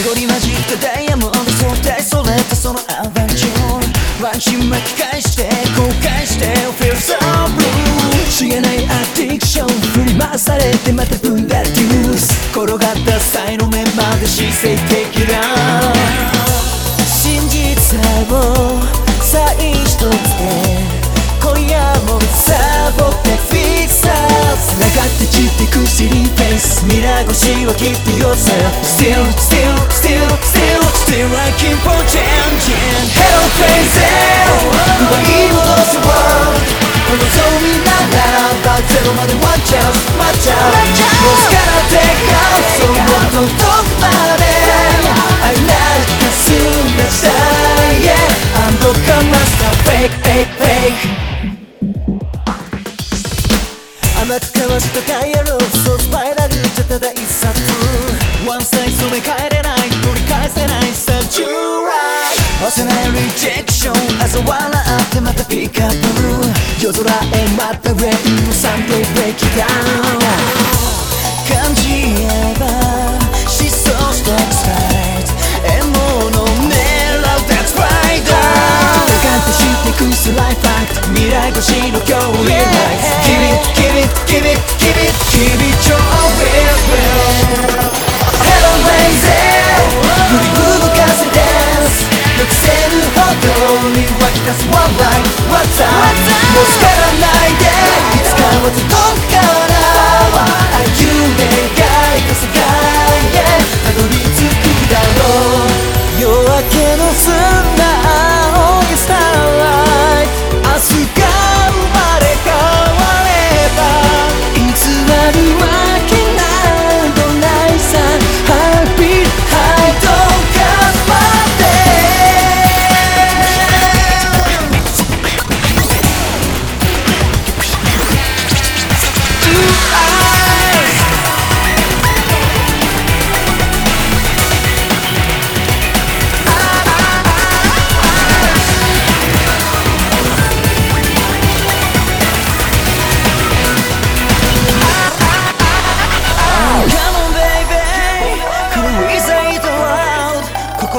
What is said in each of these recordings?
濁り混じったダイヤモンド相対それとそのアバンチューンワンチン巻き返して後悔して Feel so blue 知らないアディクション振り回されてまたプンダデュース転がった才の目まで姿勢的だ真実を再一つで今夜もサボってフィクサー繋がって散ってくシリーフェイス未来越しは keep to yourself Still, still, still, still, still I keep on changing Hello crazy 奪い戻す world 望みならばゼロまで one chance my chance もう力 take out そのどこまで I like the soon as I yeah I'm broken master fake fake fake 甘く交わしたダイヤロー ジェクション嘲笑ってまたピックアップ。夜空へまたレインサンデーブレイキダウン。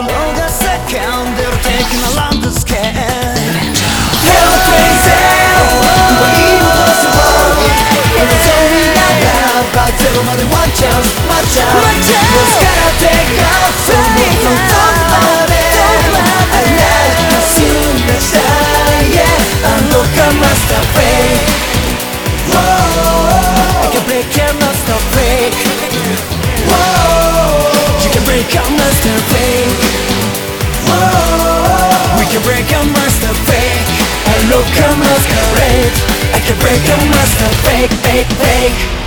Along the second, they're taking a landescape break your master fake. I look a masquerade I can break your master fake, fake, fake